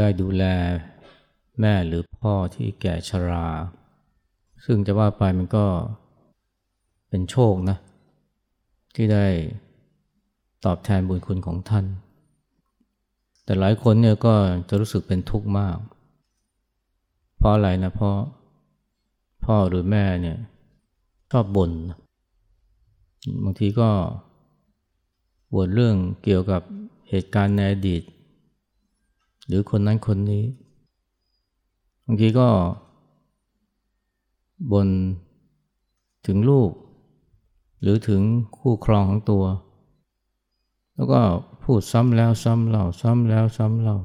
ได้ดูแลแม่หรือพ่อที่แก่ชรา ซึ่งจะว่าไปมันก็เป็นโชคนะ ที่ได้ตอบแทนบุญคุณของท่าน แต่หลายคนเนี่ยก็จะรู้สึกเป็นทุกข์มาก เพราะอะไรนะเพราะพ่อหรือแม่เนี่ยชอบบน่นบางทีก็บ่นเรื่องเกี่ยวกับเหตุการณ์ในอดีต หรือคนนั้นคนนี้บางทีก็บนถึงลูก หรือถึงคู่ครองของตัว แล้วก็พูดซ้ำแล้วซ้ำเล่าซ้ำแล้วซ้ำเล่า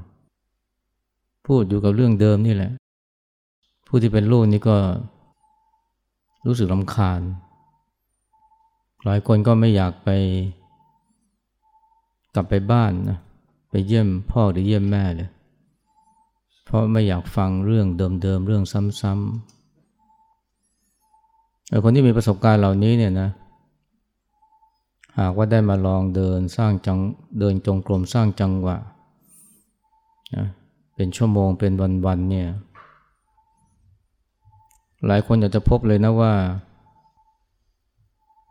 พูดอยู่กับเรื่องเดิมนี่แหละ ผู้ที่เป็นลูกนี่ก็รู้สึกลำคาญ หลายคนก็ไม่อยากไป กลับไปบ้านนะไปเยี่ยมพ่อหรือเยี่ยมแม่เลย เพราะไม่อยากฟังเรื่องเดิมๆเรื่องซ้ำๆคนที่มีประสบการณ์เหล่านี้เนี่ยนะหากว่าได้มาลองเดินสร้างจังเดินจงกรมสร้างจังหวะนะเป็นชั่วโมงเป็นวันๆเนี่ยหลายคนอยากจะพบเลยนะว่า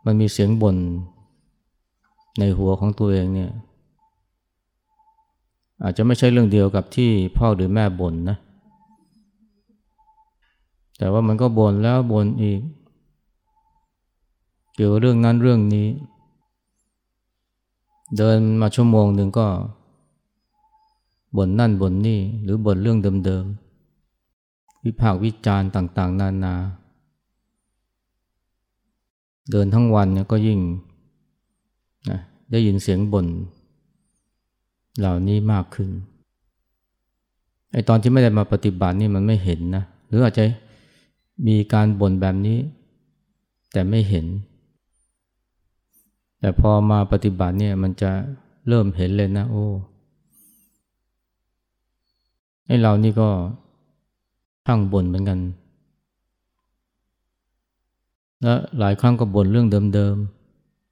มันมีเสียงบ่นในหัวของตัวเองเนี่ย อาจจะไม่ใช่เรื่องเดียวกับที่พ่อหรือแม่บ่นนะ แต่ว่ามันก็บ่นแล้วบ่นอีก เกี่ยวกับเรื่องนั้นเรื่องนี้ เดินมาชั่วโมงหนึ่งก็บ่นนั่นบ่นนี่ หรือบ่นเรื่องเดิมๆ วิพากษ์วิจารณ์ต่าง ๆ นานา เดินทั้งวันเนี่ยก็ยิ่งนะได้ยินเสียงบ่น เหล่านี้มากขึ้นไอตอนที่ไม่ได้มาปฏิบัตินี่มันไม่เห็นนะ หรืออาจจะมีการบ่นแบบนี้ แต่ไม่เห็น แต่พอมาปฏิบัติเนี่ยมันจะเริ่มเห็นเลยนะ โอ้ไอเรานี่ก็ช่างบ่นเหมือนกัน และหลายครั้งก็บ่นเรื่องเดิม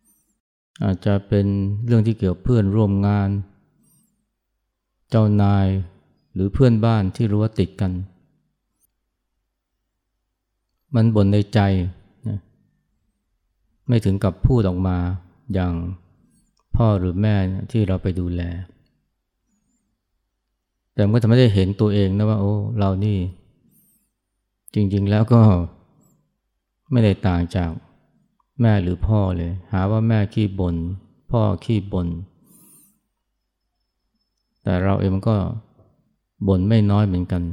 ๆอาจจะเป็นเรื่องที่เกี่ยวเพื่อนร่วมงาน เจ้านายหรือเพื่อนบ้านที่รู้ว่าติดกัน มันบ่นในใจนะไม่ถึงกับพูดออกมาอย่างพ่อหรือแม่ที่เราไปดูแล แต่มันก็ทำให้ได้เห็นตัวเองนะว่าโอ้เรานี่ จริง ๆ แล้วก็ไม่ได้ต่างจากแม่หรือพ่อเลย หาว่าแม่ขี้บน่นพ่อขี้บน่น แต่เราเองมันก็บ่นไม่น้อยเหมือนกัน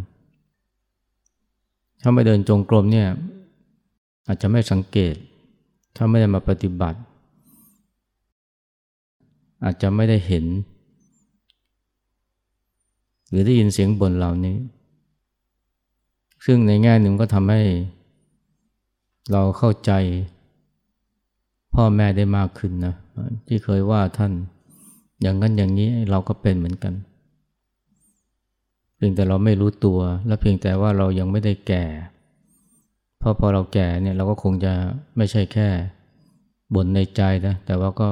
ถ้าไม่เดินจงกรมเนี่ยอาจจะไม่สังเกต ถ้าไม่ได้มาปฏิบัติ อาจจะไม่ได้เห็น หรือได้ยินเสียงบ่นเหล่านี้ ซึ่งในแง่หนึ่งก็ทำให้เราเข้าใจพ่อแม่ได้มากขึ้นนะที่เคยว่าท่าน อย่างนั้นอย่างนี้เราก็เป็นเหมือนกัน เพียงแต่เราไม่รู้ตัว และเพียงแต่ว่าเรายังไม่ได้แก่ เพราะพอเราแก่เนี่ยเราก็คงจะไม่ใช่แค่บ่นในใจนะแต่ว่าก็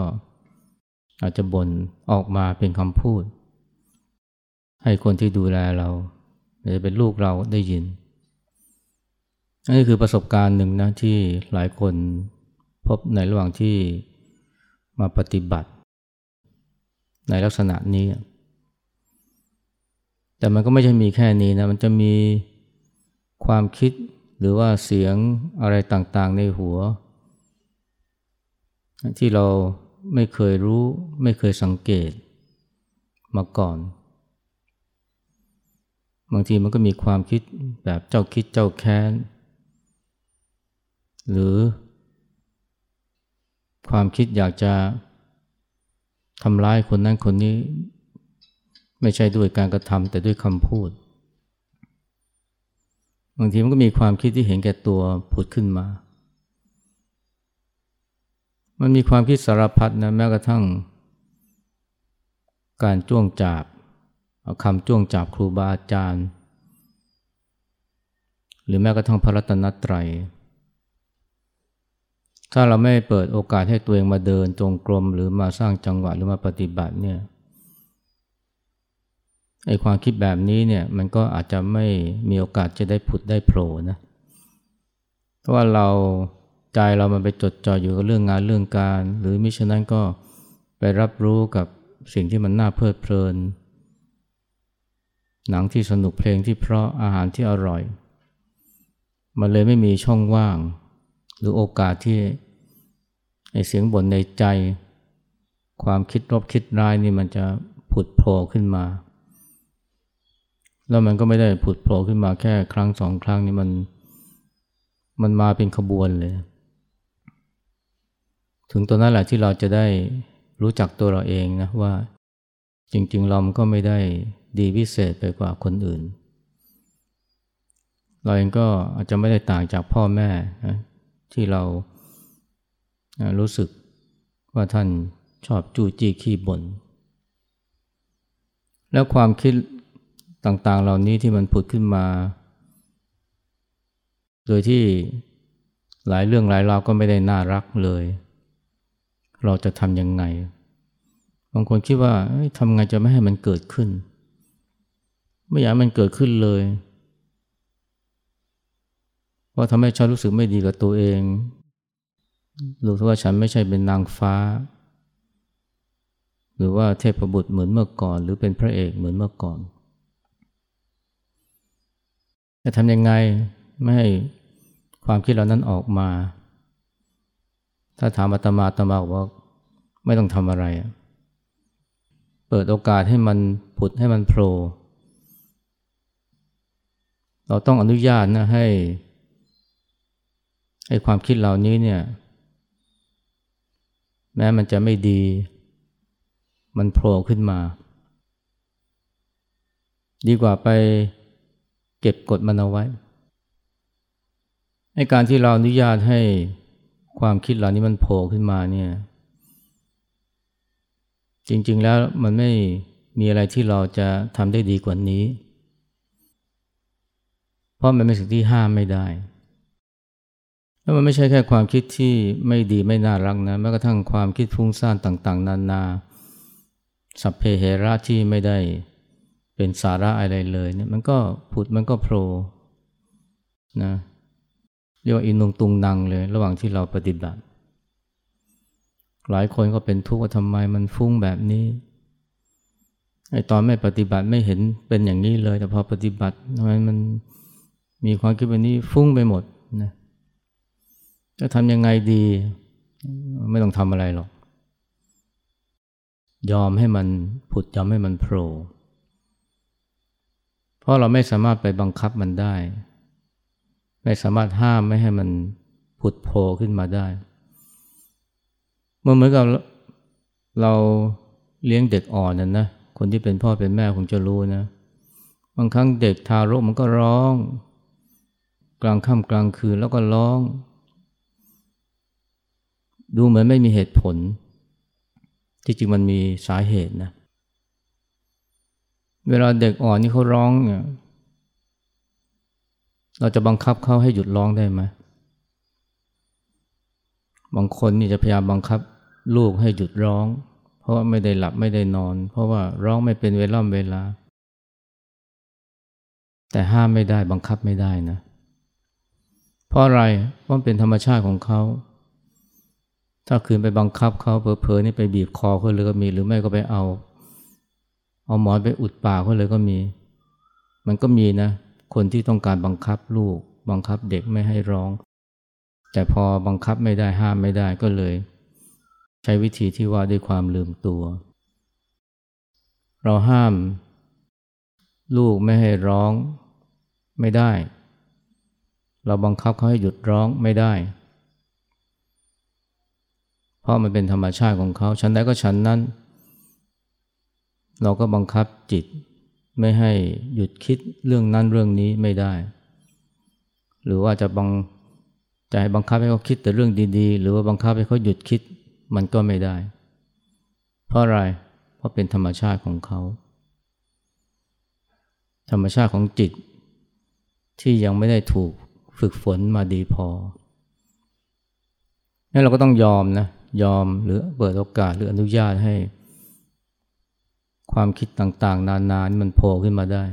อาจจะบ่นออกมาเป็นคำพูด ให้คนที่ดูแลเราจะเป็นลูกเราได้ยินนี่คือประสบการณ์หนึ่งนะที่หลายคนพบในระหว่างที่มาปฏิบัติ ในลักษณะนี้ แต่มันก็ไม่ใช่มีแค่นี้นะ มันจะมีความคิดหรือว่าเสียงอะไรต่างๆในหัว ที่เราไม่เคยรู้ ไม่เคยสังเกตมาก่อน บางทีมันก็มีความคิดแบบเจ้าคิดเจ้าแค้น หรือความคิดอยากจะ ทำร้ายคนนั้นคนนี้ ไม่ใช่ด้วยการกระทำแต่ด้วยคำพูด บางทีมันก็มีความคิดที่เห็นแก่ตัวผุดขึ้นมา มันมีความคิดสารพัดนะแม้กระทั่ง การจ้วงจับคำจ้วงจับครูบาอาจารย์ หรือแม้กระทั่งพระรัตนตรัย ถ้าเราไม่เปิดโอกาสให้ตัวเองมาเดินจงกรมหรือมาสร้างจังหวะหรือมาปฏิบัติเนี่ยไอ้ความคิดแบบนี้เนี่ยมันก็อาจจะไม่มีโอกาสจะได้ผุดได้โผล่นะเพราะว่าเราใจเรามันไปจดจ่ออยู่กับเรื่องงานเรื่องการ หรือมิฉะนั้นก็ไปรับรู้กับสิ่งที่มันน่าเพลิดเพลิน หนังที่สนุกเพลงที่เพราะอาหารที่อร่อย มันเลยไม่มีช่องว่าง หรือโอกาสที่ไอเสียงบ่นในใจ ความคิดรบคิดร้ายนี่มันจะผุดโผล่ขึ้นมา แล้วมันก็ไม่ได้ผุดโผล่ขึ้นมาแค่ครั้งสองครั้งนี่มันมันมาเป็นขบวนเลย ถึงตัวนั้นแหละที่เราจะได้รู้จักตัวเราเองนะว่าจริงๆ เราก็ไม่ได้ดีพิเศษไปกว่าคนอื่น เราเองก็อาจจะไม่ได้ต่างจากพ่อแม่นะ ที่เรารู้สึกว่าท่านชอบจู้จี้ขี้บน่นแล้วความคิดต่างๆ เหล่านี้ที่มันผุดขึ้นมา โดยที่หลายเรื่องหลายราวก็ไม่ได้น่ารักเลย เราจะทำยังไง บางคนคิดว่าทำไงจะไม่ให้มันเกิดขึ้น ไม่อยากมันเกิดขึ้นเลย เพราทำให้ฉันรู้สึกไม่ดีกับตัวเอง รู้ว่าฉันไม่ใช่เป็นนางฟ้า หรือว่าเทพบุตรเหมือนเมื่อก่อน หรือเป็นพระเอกเหมือนเมื่อก่อน จะทำยังไงไม่ให้ความคิดเหล่านั้นออกมา ถ้าถามอาตมาอาตมาบอกว่าไม่ต้องทำอะไร เปิดโอกาสให้มันผุดให้มันโผล่เราต้องอนุญาตนะให้ ให้ความคิดเหล่านี้เนี่ย แม้มันจะไม่ดี มันโผล่ขึ้นมา ดีกว่าไปเก็บกดมันเอาไว้ในการที่เราอนุญาตให้ความคิดเหล่านี้มันโผล่ขึ้นมาเนี่ย จริง ๆ แล้วมันไม่มีอะไรที่เราจะทำได้ดีกว่านี้ เพราะมันเป็นสิ่งที่ห้ามไม่ได้ แล้วมันไม่ใช่แค่ความคิดที่ไม่ดีไม่น่ารักนะแม้กระทั่งความคิดฟุ้งซ่านต่างๆ นานา สัพเพเหระที่ไม่ได้เป็นสาระอะไรเลยเนี่ยมันก็ผุดมันก็โผล่นะเรียกว่าอินุงตุงนังเลย ระหว่างที่เราปฏิบัติ หลายคนก็เป็นทุกข์ว่าทำไมมันฟุ้งแบบนี้ไอตอนไม่ปฏิบัติไม่เห็นเป็นอย่างนี้เลย แต่พอปฏิบัติทำไมมันมีความคิดแบบนี้ฟุ้งไปหมดนะ จะทำยังไงดี ไม่ต้องทำอะไรหรอก ยอมให้มันผุดยอมให้มันโผล่เพราะเราไม่สามารถไปบังคับมันได้ ไม่สามารถห้ามไม่ให้มันผุดโผล่ขึ้นมาได้มื่อเหมือนกับเราเลี้ยงเด็กอ่อนนั่นนะคนที่เป็นพ่อเป็นแม่คงจะรู้นะ บางครั้งเด็กทารกมันก็ร้อง กลางค่ำกลางคืนแล้วก็ร้อง ดูเหมือนไม่มีเหตุผล ที่จริงมันมีสาเหตุนะ เวลาเด็กอ่อนนี่เขาร้องเนี่ยเราจะบังคับเขาให้หยุดร้องได้ไหมบางคนนี่จะพยายามบังคับลูกให้หยุดร้อง เพราะว่าไม่ได้หลับไม่ได้นอน เพราะว่าร้องไม่เป็นเวล่ำเวลา แต่ห้ามไม่ได้บังคับไม่ได้นะ เพราะอะไรเพราะเป็นธรรมชาติของเขา ถ้าคืนไปบังคับเขาเผลอๆนี่ไปบีบคอเขาเลยก็มี หรือไม่ก็ไปเอา เอาหมอนไปอุดปากเขาเลยก็มี มันก็มีนะ คนที่ต้องการบังคับลูก บังคับเด็กไม่ให้ร้อง แต่พอบังคับไม่ได้ห้ามไม่ได้ก็เลย ใช้วิธีที่ว่าด้วยความลืมตัว เราห้าม ลูกไม่ให้ร้องไม่ได้ เราบังคับเขาให้หยุดร้องไม่ได้ ราะมันเป็นธรรมชาติของเขาฉันใดก็ฉันนั้น เราก็บังคับจิตไม่ให้หยุดคิดเรื่องนั้นเรื่องนี้ไม่ได้ หรือว่าจะบังจะให้บังคับให้เขาคิดแต่เรื่องดีๆ หรือว่าบังคับให้เขาหยุดคิดมันก็ไม่ได้ เพราะอะไร เพราะเป็นธรรมชาติของเขา ธรรมชาติของจิต ที่ยังไม่ได้ถูกฝึกฝนมาดีพอนั่นเราก็ต้องยอมนะ ยอมหรือเปิดโอกาสหรืออนุญาตให้ ความคิดต่างๆ นานานี่มันโผล่ขึ้นมาได้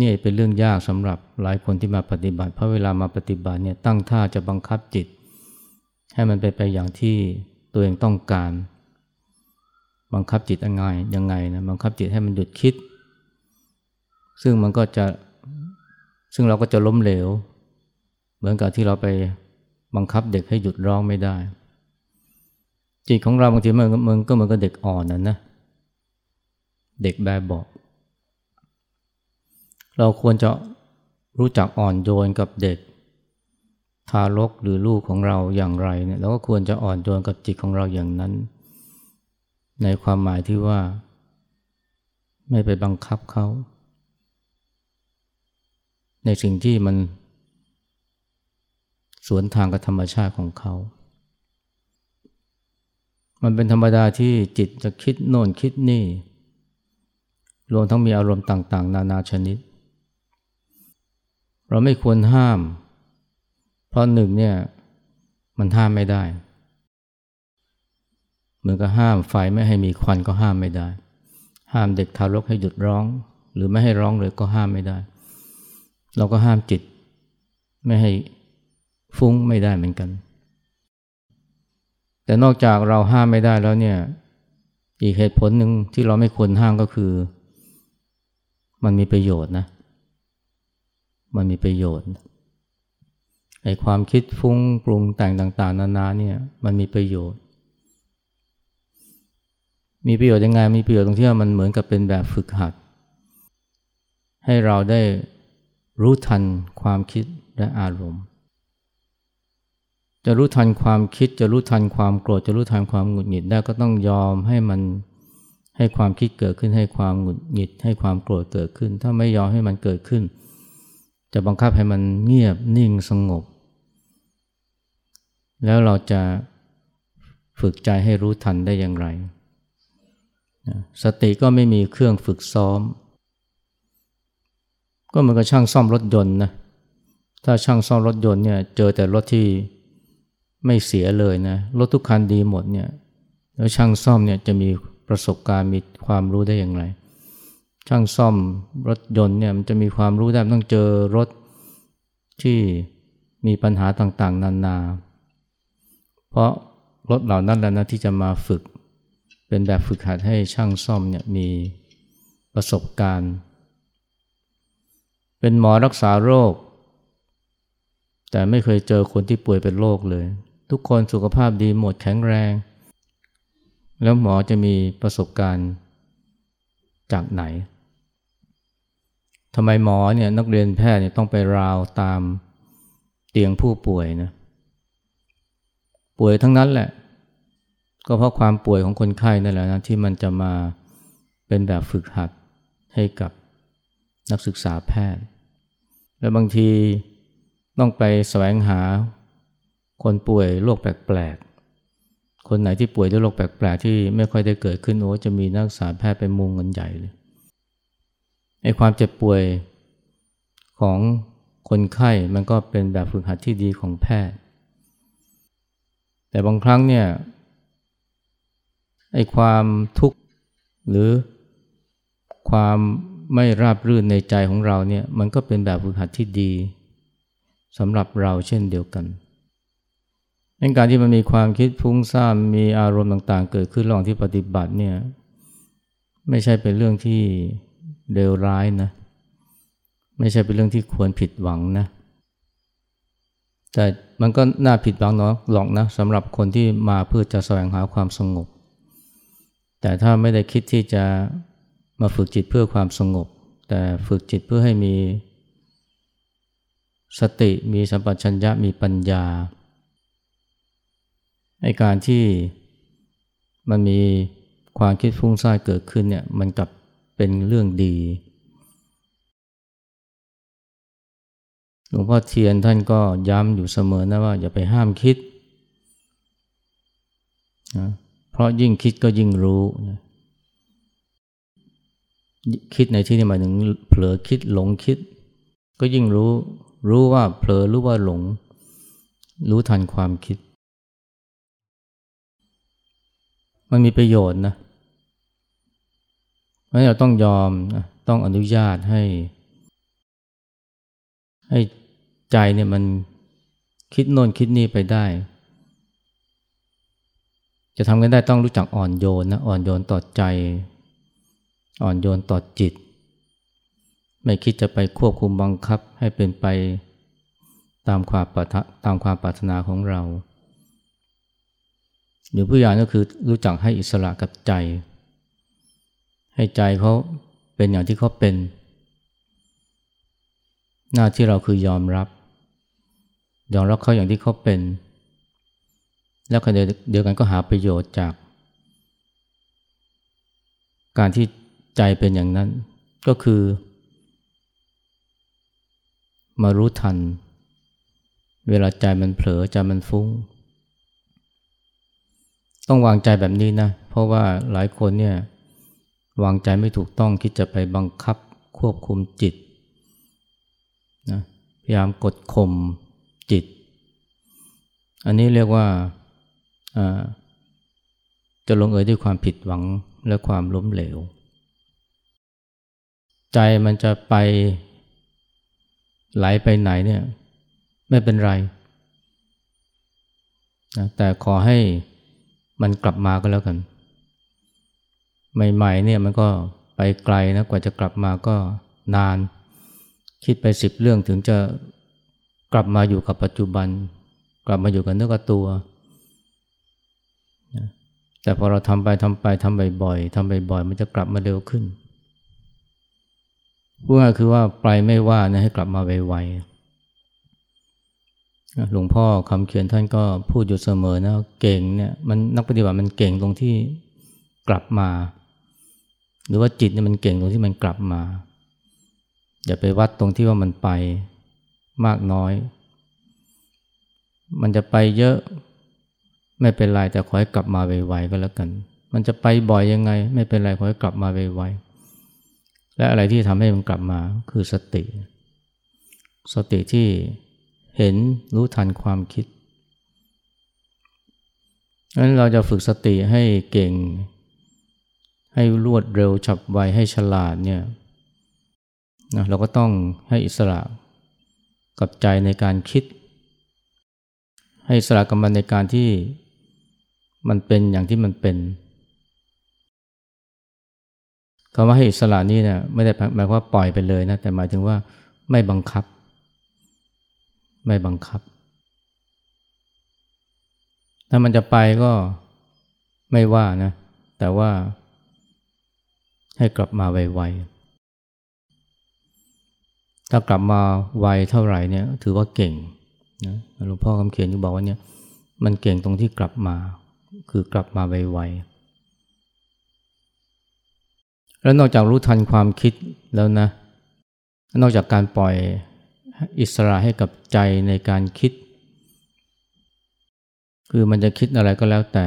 นี่เป็นเรื่องยากสำหรับหลายคนที่มาปฏิบัติ เพราะเวลามาปฏิบัติเนี่ยตั้งท่าจะบังคับจิต ให้มันไปไปอย่างที่ตัวเองต้องการ บังคับจิตยังไงยังไงนะบังคับจิตให้มันหยุดคิด ซึ่งมันก็จะซึ่งเราก็จะล้มเหลว เหมือนกับที่เราไปบังคับเด็กให้หยุดร้องไม่ได้ จิตของเราบางทีมันมันก็เหมือนกับเด็กอ่อนนะนะ เด็กแบบบอก เราควรจะรู้จักอ่อนโยนกับเด็ก ทารกหรือลูกของเราอย่างไรเนี่ยเราก็ควรจะอ่อนโยนกับจิตของเราอย่างนั้น ในความหมายที่ว่า ไม่ไปบังคับเขา ในสิ่งที่มัน สวนทางกับธรรมชาติของเขา มันเป็นธรรมดาที่จิตจะคิดโน่นคิดนี่ รวมทั้งมีอารมณ์ต่างๆ นานาชนิด เราไม่ควรห้าม เพราะหนึ่งเนี่ยมันห้ามไม่ได้ เหมือนกับห้ามไฟไม่ให้มีควันก็ห้ามไม่ได้ ห้ามเด็กทารกให้หยุดร้อง หรือไม่ให้ร้องเลยก็ห้ามไม่ได้ เราก็ห้ามจิต ไม่ให้ฟุ้งไม่ได้เหมือนกัน แต่นอกจากเราห้ามไม่ได้แล้วเนี่ย อีกเหตุผลหนึ่งที่เราไม่ควรห้ามก็คือ มันมีประโยชน์นะ มันมีประโยชน์ไอความคิดฟุ้งปรุงแต่งต่าง ๆ นานาเนี่ยมันมีประโยชน์ มีประโยชน์ยังไงมีประโยชน์ตรงที่ว่ามันเหมือนกับเป็นแบบฝึกหัด ให้เราได้รู้ทันความคิดและอารมณ์ จะรู้ทันความคิด จะรู้ทันความโกรธจะรู้ทันความหงุดหงิดได้ก็ต้องยอมให้มันให้ความคิดเกิดขึ้นให้ความหงุดหงิด ให้ความโกรธเกิดขึ้น ถ้าไม่ยอมให้มันเกิดขึ้น จะบังคับให้มันเงียบนิ่งสงบ แล้วเราจะฝึกใจให้รู้ทันได้อย่างไร สติก็ไม่มีเครื่องฝึกซ้อม ก็เหมือนกับช่างซ่อมรถยนต์นะถ้าช่างซ่อมรถยนต์เนี่ยเจอแต่รถที่ ไม่เสียเลยนะรถทุกคันดีหมดเนี่ยแล้วช่างซ่อมเนี่ยจะมีประสบการณ์มีความรู้ได้อย่างไร ช่างซ่อมรถยนต์เนี่ยมันจะมีความรู้ได้ต้องเจอรถที่มีปัญหาต่างๆ นานา เพราะรถเหล่านั้นแหละนะที่จะมาฝึก เป็นแบบฝึกหัดให้ช่างซ่อมเนี่ยมีประสบการณ์ เป็นหมอรักษาโรค แต่ไม่เคยเจอคนที่ป่วยเป็นโรคเลย ทุกคนสุขภาพดีหมดแข็งแรง แล้วหมอจะมีประสบการณ์จากไหนทำไมหมอเนี่ยนักเรียนแพทย์เนี่ยต้องไปราวตามเตียงผู้ป่วยนะป่วยทั้งนั้นแหละ ก็เพราะความป่วยของคนไข้นั่นแหละนะที่มันจะมาเป็นแบบฝึกหัดให้กับนักศึกษาแพทย์ และบางทีต้องไปแสวงหา คนป่วยโรคแปลกๆ คนไหนที่ป่วยด้วยโรคแปลกๆ ที่ไม่ค่อยได้เกิดขึ้นโอ้จะมีนักศึกษาแพทย์ไปมุงเงินใหญ่เลยไอ้ความเจ็บป่วยของคนไข้มันก็เป็นแบบฝึกหัดที่ดีของแพทย์ แต่บางครั้งเนี่ยไอ้ความทุกข์หรือความไม่ราบรื่นในใจของเราเนี่ยมันก็เป็นแบบฝึกหัดที่ดีสำหรับเราเช่นเดียวกัน นการที่มันมีความคิดฟุ้งซ่านมีอารมณ์ต่าง ๆ เกิดขึ้นระหว่างที่ปฏิบัติเนี่ยไม่ใช่เป็นเรื่องที่เลวร้ายนะ ไม่ใช่เป็นเรื่องที่ควรผิดหวังนะ แต่มันก็น่าผิดหวังเนาะหรอกนะสำหรับคนที่มาเพื่อจะแสวงหาความสงบ แต่ถ้าไม่ได้คิดที่จะมาฝึกจิตเพื่อความสงบ แต่ฝึกจิตเพื่อให้มีสติมีสัมปชัญญะมีปัญญา ไอการที่มันมีความคิดฟุ้งซ่านเกิดขึ้นเนี่ยมันกลับเป็นเรื่องดีหลวงพ่อเทียนท่านก็ย้ำอยู่เสมอนะว่าอย่าไปห้ามคิดนะเพราะยิ่งคิดก็ยิ่งรู้นะคิดในที่นี้หมายถึงเผลอคิดหลงคิด ก็ยิ่งรู้ รู้ว่าเผลอรู้ว่าหลง รู้ทันความคิด มันมีประโยชน์นะเพราะเราต้องยอมต้องอนุญาตให้ ให้ใจเนี่ยมันคิดโน่นคิดนี่ไปได้ จะทำกันได้ต้องรู้จักอ่อนโยนนะอ่อนโยนต่อใจ อ่อนโยนต่อจิต ไม่คิดจะไปควบคุมบังคับให้เป็นไปตามความปรารถนาของเรา หรือผู้อย่างก็คือรู้จักให้อิสระกับใจ ให้ใจเขาเป็นอย่างที่เขาเป็น หน้าที่เราคือยอมรับ ยอมรับเขาอย่างที่เขาเป็น แล้วขณะเดียวกันก็หาประโยชน์จาก การที่ใจเป็นอย่างนั้นก็คือ มารู้ทัน เวลาใจมันเผลอใจมันฟุ้ง ต้องวางใจแบบนี้นะ เพราะว่าหลายคนเนี่ยวางใจไม่ถูกต้องคิดจะไปบังคับควบคุมจิตนะพยายามกดข่มจิต อันนี้เรียกว่าจะลงเอยด้วยความผิดหวังและความล้มเหลว ใจมันจะไปไหลไปไหนเนี่ยไม่เป็นไรนะแต่ขอให้ มันกลับมาก็แล้วกัน ใหม่ๆเนี่ยมันก็ไปไกลนะกว่าจะกลับมาก็นาน คิดไปสิบเรื่องถึงจะกลับมาอยู่กับปัจจุบัน กลับมาอยู่กับเนื้อกับตัว แต่พอเราทำไปทำไปทำบ่อยๆทำบ่อยๆมันจะกลับมาเร็วขึ้นพูดง่ายคือว่าไปไม่ว่านะให้กลับมาไวๆ หลวงพ่อคำเขียนท่านก็พูดอยู่เสมอนะเก่งเนี่ยมันนักปฏิบัติมันเก่งตรงที่กลับมา หรือว่าจิตเนี่ยมันเก่งตรงที่มันกลับมา อย่าไปวัดตรงที่ว่ามันไปมากน้อย มันจะไปเยอะไม่เป็นไรแต่ขอให้กลับมาไวๆก็แล้วกัน มันจะไปบ่อยยังไง ไม่เป็นไรขอให้กลับมาไวๆและอะไรที่ทำให้มันกลับมาคือสติ สติที่ เห็นรู้ทันความคิดงั้นเราจะฝึกสติให้เก่ง ให้รวดเร็วฉับไวให้ฉลาดเนี่ยนะเราก็ต้องให้อิสระกับใจในการคิด ให้อิสระกับมันในการที่มันเป็นอย่างที่มันเป็นคำว่าให้อิสระนี่เนี่ยไม่ได้หมายว่าปล่อยไปเลยนะแต่หมายถึงว่าไม่บังคับ ไม่บังคับ ถ้ามันจะไปก็ไม่ว่านะ แต่ว่าให้กลับมาไวๆ ถ้ากลับมาไวเท่าไหร่เนี่ย ถือว่าเก่งนะหลวงพ่อคำเขียนที่บอกว่าเนี่ย มันเก่งตรงที่กลับมา คือกลับมาไวๆ แล้วนอกจากรู้ทันความคิดแล้วนะ นอกจากการปล่อย อิสระให้กับใจในการคิด คือมันจะคิดอะไรก็แล้วแต่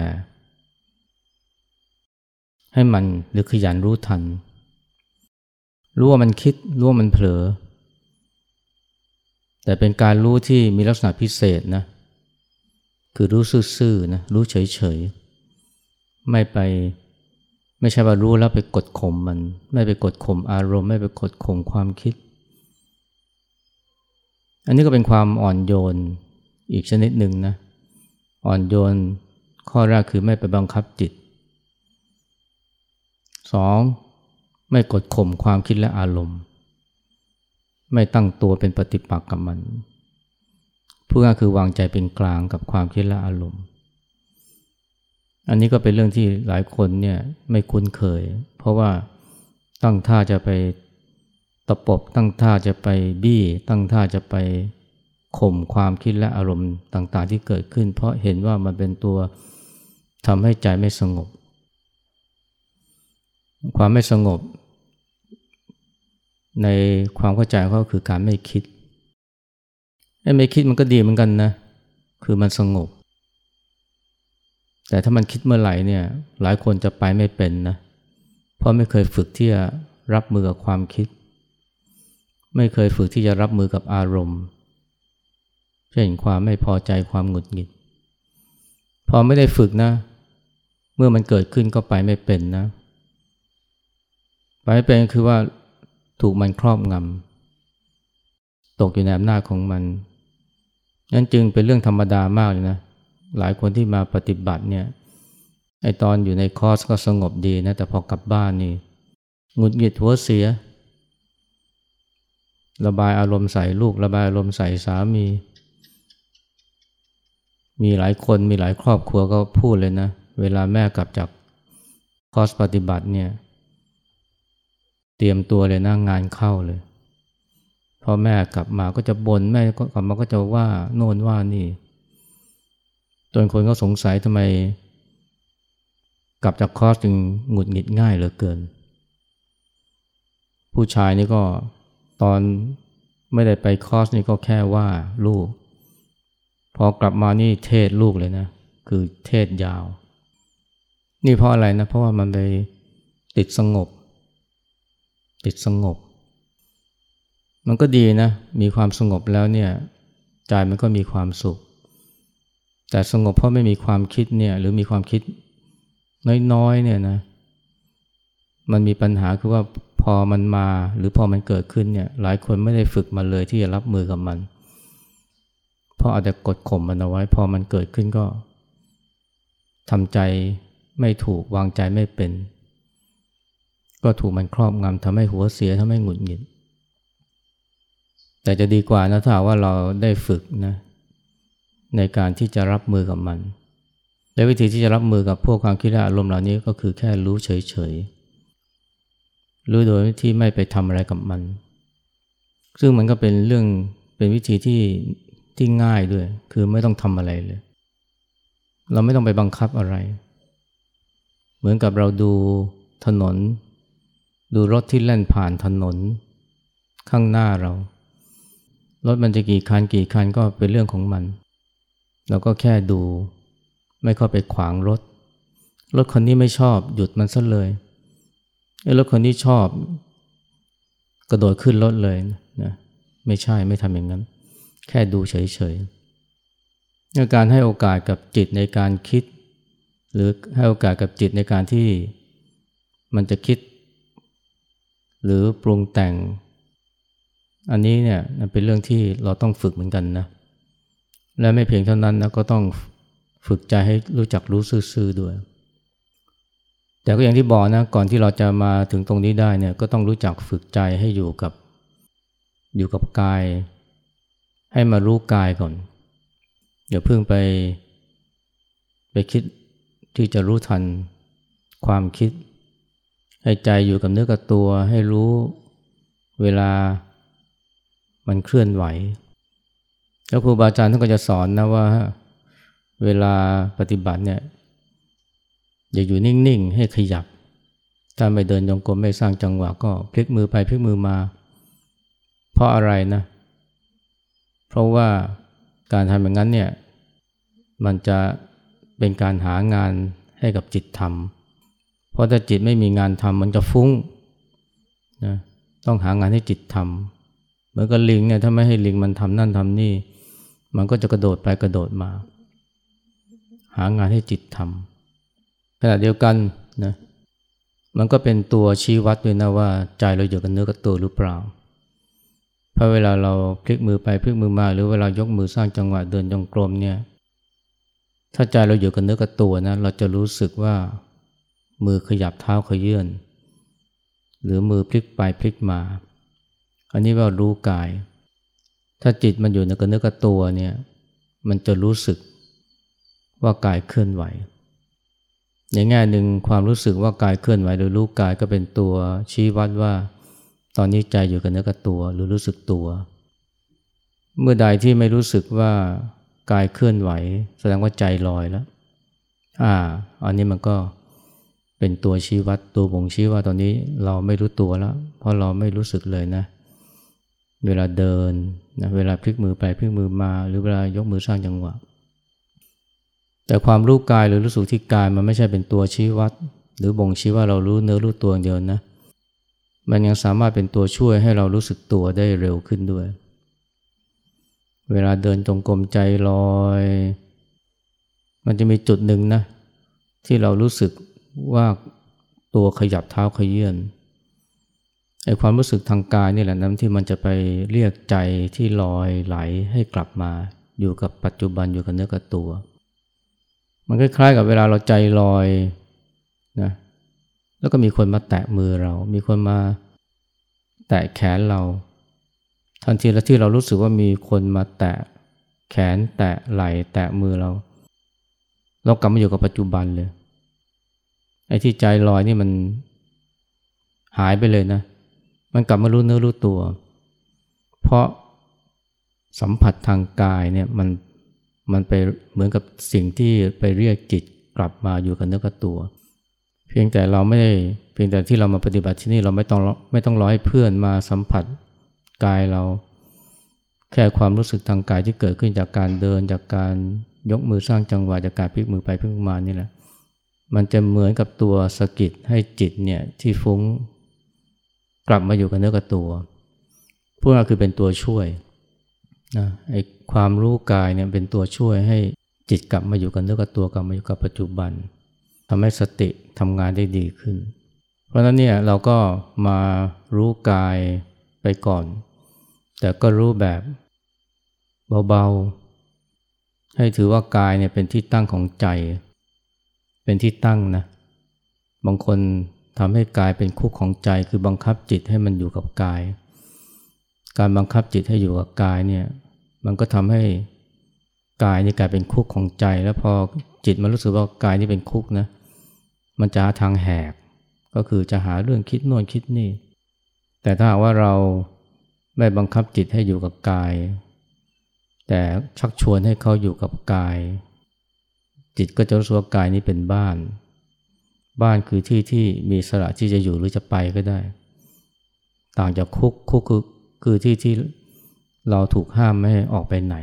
ให้มันหรือขยันรู้ทัน รู้ว่ามันคิด รู้ว่ามันเผลอ แต่เป็นการรู้ที่มีลักษณะพิเศษนะ คือรู้ซื่อๆนะ รู้เฉยๆ ไม่ไปไม่ใช่ว่ารู้แล้วไปกดข่มมัน ไม่ไปกดข่มอารมณ์ ไม่ไปกดข่มความคิด อันนี้ก็เป็นความอ่อนโยนอีกชนิดหนึ่งนะ อ่อนโยนข้อแรกคือไม่ไปบังคับจิตสองไม่กดข่มความคิดและอารมณ์ ไม่ตั้งตัวเป็นปฏิปักษ์กับมันพูดง่ายคือวางใจเป็นกลางกับความคิดและอารมณ์ อันนี้ก็เป็นเรื่องที่หลายคนเนี่ยไม่คุ้นเคย เพราะว่าตั้งท่าจะไป ตะปบตั้งท่าจะไปบี้ ตั้งท่าจะไปข่มความคิดและอารมณ์ต่างๆ ที่เกิดขึ้น เพราะเห็นว่ามันเป็นตัวทำให้ใจไม่สงบ ความไม่สงบ ในความเข้าใจเขาคือการไม่คิดไอ้ไม่คิดมันก็ดีเหมือนกันนะ คือมันสงบ แต่ถ้ามันคิดเมื่อไหร่เนี่ย หลายคนจะไปไม่เป็นนะ เพราะไม่เคยฝึกที่จะรับมือกับความคิด ไม่เคยฝึกที่จะรับมือกับอารมณ์ เช่นความไม่พอใจความหงุดหงิด พอไม่ได้ฝึกนะ เมื่อมันเกิดขึ้นก็ไปไม่เป็นนะ ไปไม่เป็นคือว่าถูกมันครอบงำตกอยู่ในอำนาจของมันนั่นจึงเป็นเรื่องธรรมดามากเลยนะ หลายคนที่มาปฏิบัติเนี่ยไอตอนอยู่ในคอร์สก็สงบดีนะ แต่พอกลับบ้านนี่หงุดหงิดหัวเสีย ระบายอารมณ์ใส่ลูก ระบายอารมณ์ใส่สามี มีหลายคนมีหลายครอบครัวก็พูดเลยนะ เวลาแม่กลับจากคอร์สปฏิบัติเนี่ย เตรียมตัวเลยนะงานเข้าเลยพอแม่กลับมาก็จะบน่นแม่ก็กลับมาก็จะว่าโน่นว่านี่จนคนก็สงสัยทำไม กลับจากคอร์สจึงหงุดหงิดง่ายเหลือเกิน ผู้ชายนี่ก็ ตอนไม่ได้ไปคอร์สนี่ก็แค่ว่าลูก พอกลับมานี่เทศลูกเลยนะ คือเทศยาว นี่เพราะอะไรนะ เพราะว่ามันไปติดสงบ ติดสงบ มันก็ดีนะ มีความสงบแล้วเนี่ยใจมันก็มีความสุข แต่สงบเพราะไม่มีความคิดเนี่ย หรือมีความคิดน้อยๆเนี่ยนะ มันมีปัญหาคือว่า พอมันมาหรือพอมันเกิดขึ้นเนี่ยหลายคนไม่ได้ฝึกมาเลยที่จะรับมือกับมันเพราะอาจจะกดข่มมันเอาไว้ พอมันเกิดขึ้นก็ทำใจไม่ถูกวางใจไม่เป็น ก็ถูกมันครอบงำทำให้หัวเสียทำให้หงุดหงิด แต่จะดีกว่านะถ้าว่าเราได้ฝึกนะในการที่จะรับมือกับมันและวิธีที่จะรับมือกับพวกความคิดและอารมณ์เหล่านี้ก็คือแค่รู้เฉยๆ รู้โดยที่ไม่ไปทำอะไรกับมัน ซึ่งมันก็เป็นเรื่องเป็นวิธีที่ที่ง่ายด้วย คือไม่ต้องทำอะไรเลย เราไม่ต้องไปบังคับอะไร เหมือนกับเราดูถนน ดูรถที่แล่นผ่านถนน ข้างหน้าเรา รถมันจะกี่คันกี่คันก็เป็นเรื่องของมัน เราก็แค่ดู ไม่เข้าไปขวางรถ รถคนนี้ไม่ชอบหยุดมันซะเลย รถคนนี้ชอบ กระโดดขึ้นรถเลยนะไม่ใช่ไม่ทำอย่างนั้น แค่ดูเฉยๆการให้โอกาสกับจิตในการคิด หรือให้โอกาสกับจิตในการที่มันจะคิด หรือปรุงแต่ง อันนี้เนี่ยเป็นเรื่องที่เราต้องฝึกเหมือนกันนะและไม่เพียงเท่านั้นนะก็ต้องฝึกใจให้รู้จักรู้ซื่อๆด้วย แต่ก็อย่างที่บอกนะก่อนที่เราจะมาถึงตรงนี้ได้เนี่ยก็ต้องรู้จักฝึกใจให้อยู่กับอยู่กับกาย ให้มารู้กายก่อนอย่าเพิ่งไป ไปคิดที่จะรู้ทันความคิด ให้ใจอยู่กับเนื้อกับตัวให้รู้เวลามันเคลื่อนไหว แล้วครูบาอาจารย์ท่านก็จะสอนนะว่า เวลาปฏิบัติเนี่ย อย่าอยู่นิ่งๆ ให้ขยับ ถ้าไม่เดินยงกลมไม่สร้างจังหวะก็พลิกมือไปพลิกมือมา เพราะอะไรนะ เพราะว่าการทำอย่างนั้นเนี่ยมันจะเป็นการหางานให้กับจิตทำเพราะถ้าจิตไม่มีงานทำมันจะฟุ้งนะต้องหางานให้จิตทำเหมือนกับลิงเนี่ยถ้าไม่ให้ลิงมันทำนั่นทำนี่ มันก็จะกระโดดไปกระโดดมา หางานให้จิตทำ ขณะเดียวกันนะมันก็เป็นตัวชี้วัดด้วยนะว่าใจเราอยู่กับเนื้อกับตัวหรือเปล่าเพราะเวลาเราพลิกมือไปพลิกมือมาหรือเวลายกมือสร้างจังหวะเดินจงกรมเนี่ย ถ้าใจเราอยู่กับเนื้อกับตัวนะเราจะรู้สึกว่ามือขยับเท้าขยื่นหรือมือพลิกไปพลิกมา อันนี้ว่ารู้กาย ถ้าจิตมันอยู่ในกระเนื้อกระตัวเนี่ย มันจะรู้สึกว่ากายเคลื่อนไหว ในแง่หนึ่งความรู้สึกว่ากายเคลื่อนไหวหรือรู้กายก็เป็นตัวชี้วัดว่า ตอนนี้ใจอยู่กับเนื้อกับตัวหรือรู้สึกตัว เมื่อใดที่ไม่รู้สึกว่ากายเคลื่อนไหว แสดงว่าใจลอยแล้ว อ่า อันนี้มันก็เป็นตัวชี้วัดตัวบ่งชี้ว่าตอนนี้เราไม่รู้ตัวแล้ว เพราะเราไม่รู้สึกเลยนะ เวลาเดินนะเวลาพลิกมือไปพลิกมือมา หรือเวลายกมือสร้างจังหวะ แต่ความรู้กายหรือรู้สึกที่กายมันไม่ใช่เป็นตัวชี้วัด หรือบ่งชี้ว่าเรารู้เนื้อรู้ตัวเดียวนะ มันยังสามารถเป็นตัวช่วยให้เรารู้สึกตัวได้เร็วขึ้นด้วย เวลาเดินจงกรมใจลอย มันจะมีจุดหนึ่งนะ ที่เรารู้สึกว่าตัวขยับเท้าขยื่นไอความรู้สึกทางกายนี่แหละนั้นที่มันจะไปเรียกใจที่ลอยไหลให้กลับมา อยู่กับปัจจุบันอยู่กับเนื้อกับตัว มันคล้ายๆกับเวลาเราใจลอยนะแล้วก็มีคนมาแตะมือเรา มีคนมาแตะแขนเรา ทันทีแล้วที่เรารู้สึกว่ามีคนมาแตะแขนแตะไหล่แตะมือเรา เรากลับมาอยู่กับปัจจุบันเลย ไอ้ที่ใจลอยนี่มันหายไปเลยนะ มันกลับมารู้เนื้อรู้ตัว เพราะสัมผัสทางกายเนี่ยมัน มันไปเหมือนกับสิ่งที่ไปเรียกจิตกลับมาอยู่กับเนื้อกับตัว เพียงแต่เราไม่ได้เพียงแต่ที่เรามาปฏิบัติที่นี่เราไม่ต้องไม่ต้องรอให้เพื่อนมาสัมผัสกายเรา แค่ความรู้สึกทางกายที่เกิดขึ้นจากการเดินจากการยกมือสร้างจังหวะจากการพลิกมือไปพลิกมานี่แหละ มันจะเหมือนกับตัวสกิดให้จิตเนี่ยที่ฟุ้งกลับมาอยู่กับเนื้อกับตัว พวกเราคือเป็นตัวช่วยนะไอ้ ความรู้กายเนี่ยเป็นตัวช่วยให้จิตกลับมาอยู่กับเนื้อกับตัวกลับมาอยู่กับปัจจุบันทำให้สติทำงานได้ดีขึ้น เพราะนั้นเนี่ยเราก็มารู้กายไปก่อน แต่ก็รู้แบบเบาๆ ให้ถือว่ากายเนี่ยเป็นที่ตั้งของใจ เป็นที่ตั้งนะ บางคนทำให้กายเป็นคุกของใจคือบังคับจิตให้มันอยู่กับกาย การบังคับจิตให้อยู่กับกายเนี่ย มันก็ทำให้กายนี่กลายเป็นคุกของใจ แล้วพอจิตมันรู้สึกว่ากายนี่เป็นคุกนะ มันจะหาทางแหก ก็คือจะหาเรื่องคิดโน่นคิดนี่ แต่ถ้าว่าเราไม่บังคับจิตให้อยู่กับกาย แต่ชักชวนให้เขาอยู่กับกาย จิตก็จะรู้สึกว่ากายนี้เป็นบ้าน บ้านคือที่ที่มีสระที่จะอยู่หรือจะไปก็ได้ ต่างจากคุกคุกคือคือที่ที่ เราถูกห้ามไม่ให้ออกไปไหน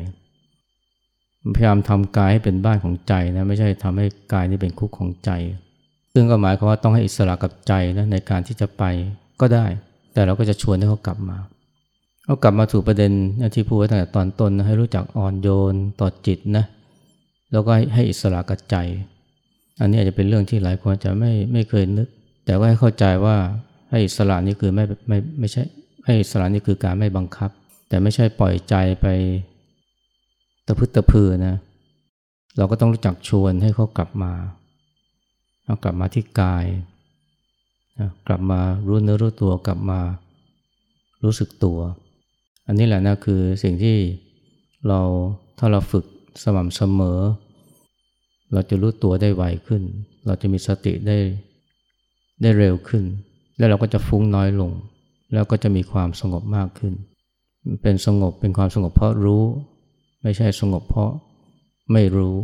พยายามทำกายให้เป็นบ้านของใจนะไม่ใช่ทำให้กายนี่เป็นคุกของใจ ซึ่งก็หมายความว่าต้องให้อิสระกับใจนะในการที่จะไปก็ได้ แต่เราก็จะชวนให้เขากลับมาเขากลับมาถูกประเด็นที่พูดไว้ตั้งแต่ตอนต้นนะให้รู้จักอ่อนโยนต่อจิตนะแล้วก็ให้อิสระกับใจ อันนี้อาจจะเป็นเรื่องที่หลายคนจะไม่ไม่เคยนึก แต่ว่าให้เข้าใจว่าให้อิสระนี่คือไม่ไม่ไม่ใช่ให้อิสระนี่คือการไม่บังคับ แต่ไม่ใช่ปล่อยใจไปตะพึตะพือนะ เราก็ต้องรู้จักชวนให้เขากลับมาเอากลับมาที่กายกลับมารู้เนื้อรู้ตัวกลับมารู้สึกตัว อันนี้แหละนะคือสิ่งที่เราถ้าเราฝึกสม่ำเสมอ เราจะรู้ตัวได้ไวขึ้น เราจะมีสติได้ได้เร็วขึ้น แล้วเราก็จะฟุ้งน้อยลง แล้วก็จะมีความสงบมากขึ้น เป็นสงบเป็นความสงบเพราะรู้ ไม่ใช่สงบเพราะไม่รู้